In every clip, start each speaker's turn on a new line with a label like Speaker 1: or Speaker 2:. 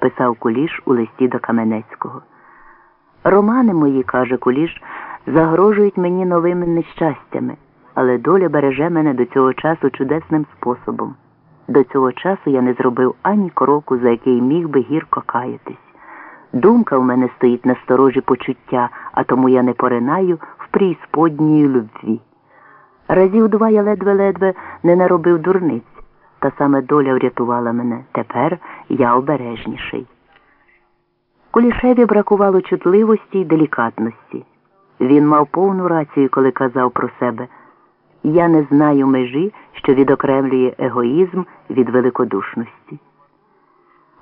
Speaker 1: писав Куліш у листі до Каменецького. Романи мої, каже Куліш, загрожують мені новими нещастями, але доля береже мене до цього часу чудесним способом. До цього часу я не зробив ані кроку, за який міг би гірко каятись. Думка в мене стоїть на сторожі почуття, а тому я не поринаю в прісподньої любві. Разів два я ледве-ледве не наробив дурниць, та саме доля врятувала мене. Тепер я обережніший. Кулішеві бракувало чутливості й делікатності. Він мав повну рацію, коли казав про себе Я не знаю межі, що відокремлює егоїзм від великодушності.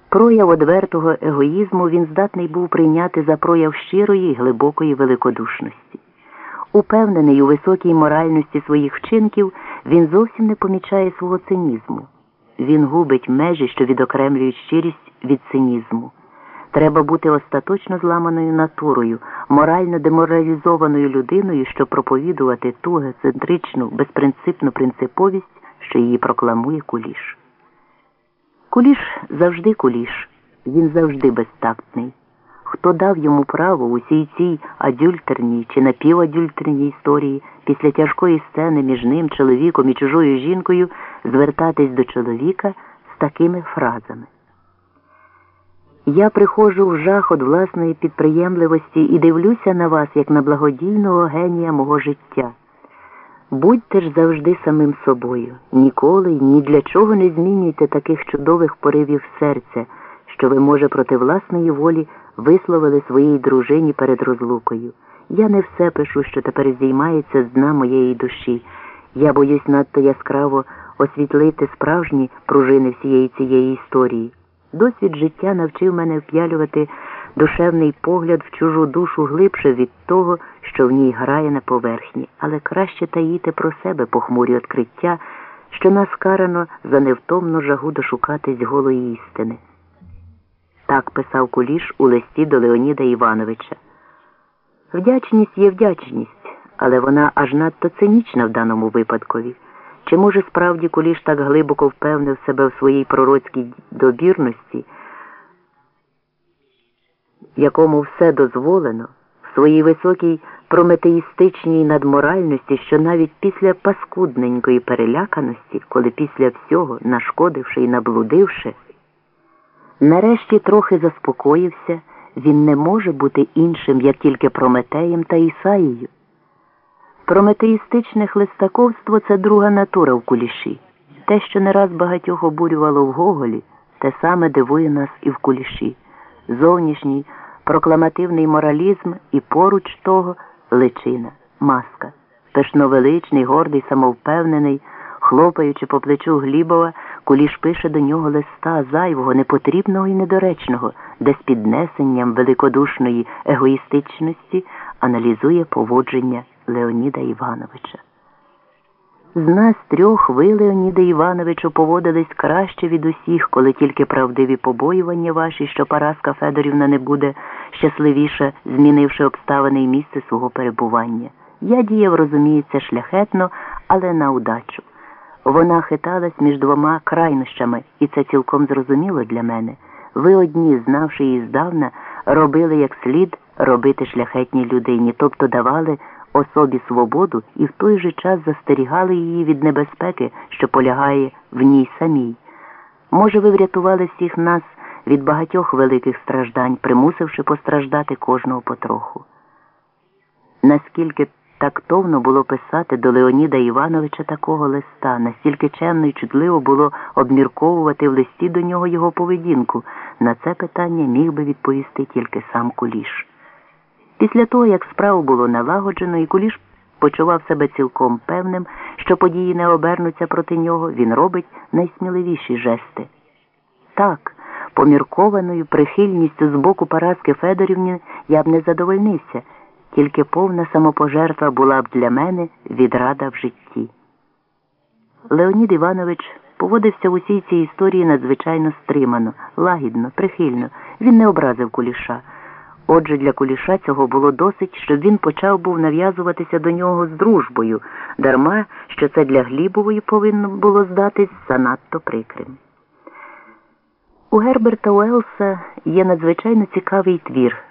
Speaker 1: Прояв одвертого егоїзму він здатний був прийняти за прояв щирої й глибокої великодушності. Упевнений у високій моральності своїх вчинків, він зовсім не помічає свого цинізму. Він губить межі, що відокремлюють щирість від цинізму. Треба бути остаточно зламаною натурою, морально деморалізованою людиною, щоб проповідувати ту егоцентричну, безпринципну принциповість, що її прокламує куліш. Куліш завжди куліш, він завжди безтактний. Хто дав йому право у цій адюльтерній чи напівадюльтерній історії після тяжкої сцени між ним, чоловіком і чужою жінкою звертатись до чоловіка з такими фразами? Я приходжу в жах від власної підприємливості і дивлюся на вас, як на благодійного генія мого життя. Будьте ж завжди самим собою, ніколи ні для чого не змінюйте таких чудових поривів серця, що ви, може, проти власної волі висловили своїй дружині перед розлукою. Я не все пишу, що тепер здіймається з дна моєї душі. Я боюсь надто яскраво освітлити справжні пружини всієї цієї історії. Досвід життя навчив мене вп'ялювати душевний погляд в чужу душу глибше від того, що в ній грає на поверхні, але краще таїти про себе похмурі відкриття, що нас карано за невтомну жагу дошукатись голої істини. Так писав Куліш у листі до Леоніда Івановича. Вдячність є вдячність, але вона аж надто цинічна в даному випадкові. Чи може справді Куліш так глибоко впевнив себе в своїй пророцькій добірності, якому все дозволено, в своїй високій прометеїстичній надморальності, що навіть після паскудненької переляканості, коли після всього, нашкодивши і наблудивши, нарешті трохи заспокоївся, він не може бути іншим, як тільки Прометеєм та Ісаїю. Прометеїстичне хлистаковство це друга натура в куліші. Те, що не раз багатьох обурювало в Гоголі, те саме дивує нас і в куліші. Зовнішній прокламативний моралізм і поруч того личина, маска, пишновеличний, гордий, самовпевнений, хлопаючи по плечу Глібова, куліш пише до нього листа зайвого, непотрібного і недоречного, де з піднесенням великодушної егоїстичності аналізує поводження Леоніда Івановича. З нас трьох ви, Леоніда Івановичу, поводились краще від усіх, коли тільки правдиві побоювання ваші, що Параска Федорівна не буде щасливіша, змінивши обставини і місце свого перебування. Я діяв, розуміється, шляхетно, але на удачу. Вона хиталась між двома крайнощами, і це цілком зрозуміло для мене. Ви одні, знавши її здавна, робили як слід робити шляхетній людині, тобто давали особі свободу і в той же час застерігали її від небезпеки, що полягає в ній самій. Може, ви врятували всіх нас від багатьох великих страждань, примусивши постраждати кожного потроху. Наскільки тактовно було писати до Леоніда Івановича такого листа, настільки чемно і чутливо було обмірковувати в листі до нього його поведінку, на це питання міг би відповісти тільки сам Куліш. Після того, як справу було налагоджено, і Куліш почував себе цілком певним, що події не обернуться проти нього, він робить найсміливіші жести. Так, поміркованою прихильністю з боку Параски Федорівні я б не задовольнився, тільки повна самопожертва була б для мене відрада в житті. Леонід Іванович поводився в усій цій історії надзвичайно стримано, лагідно, прихильно. Він не образив куліша. Отже, для куліша цього було досить, щоб він почав був нав'язуватися до нього з дружбою, дарма що це для Глібової повинно було здатись занадто прикрим. У Герберта Уелса є надзвичайно цікавий твір